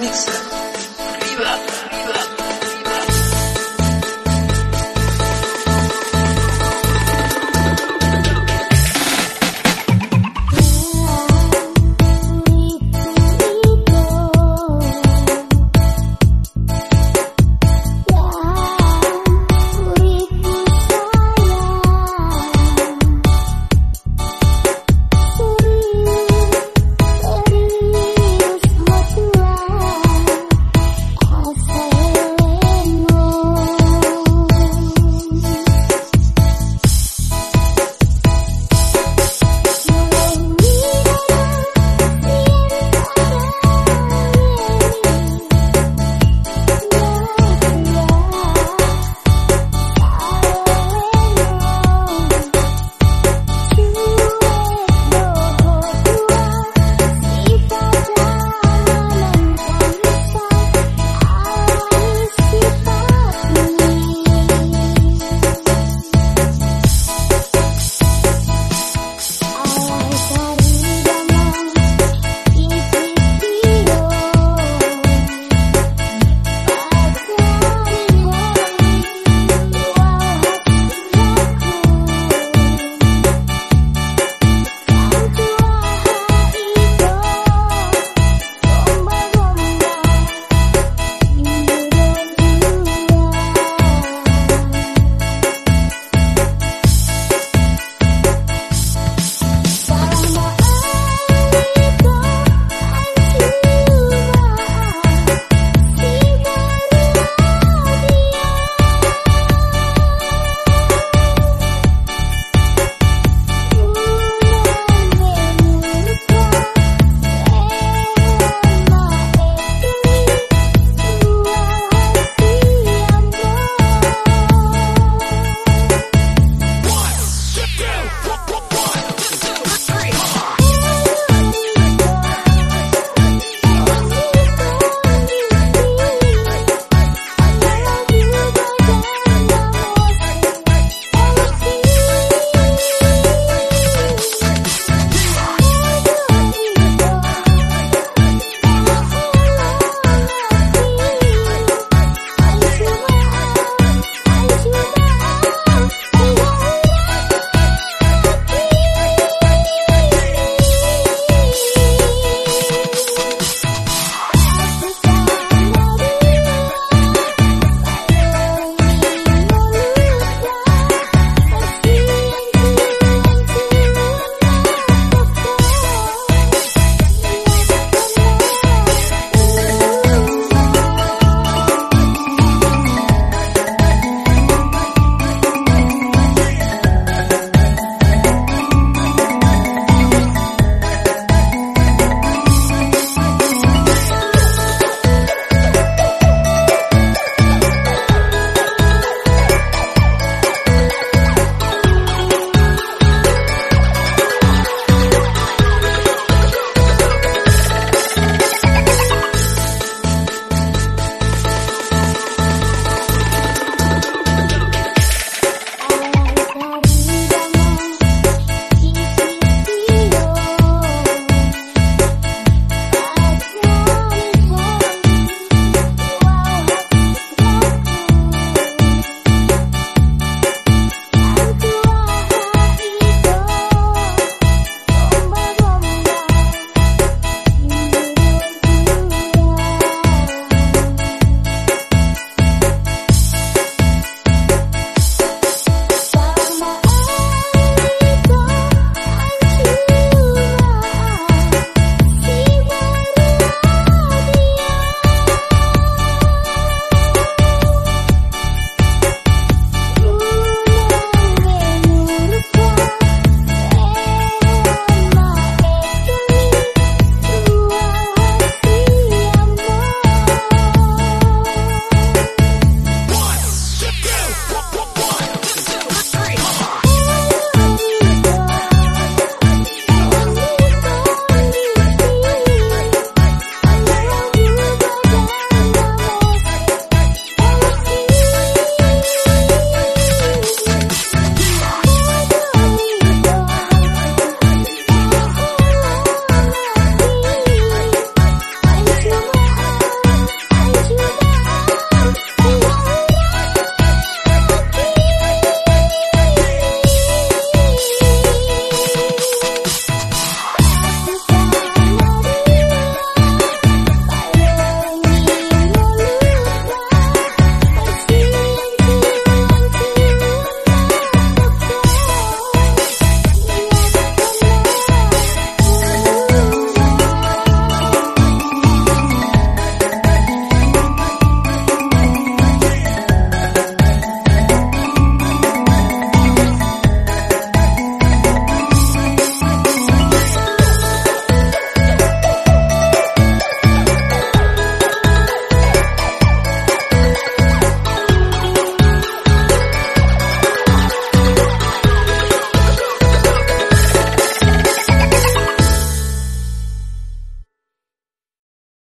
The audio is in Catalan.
amics. privada.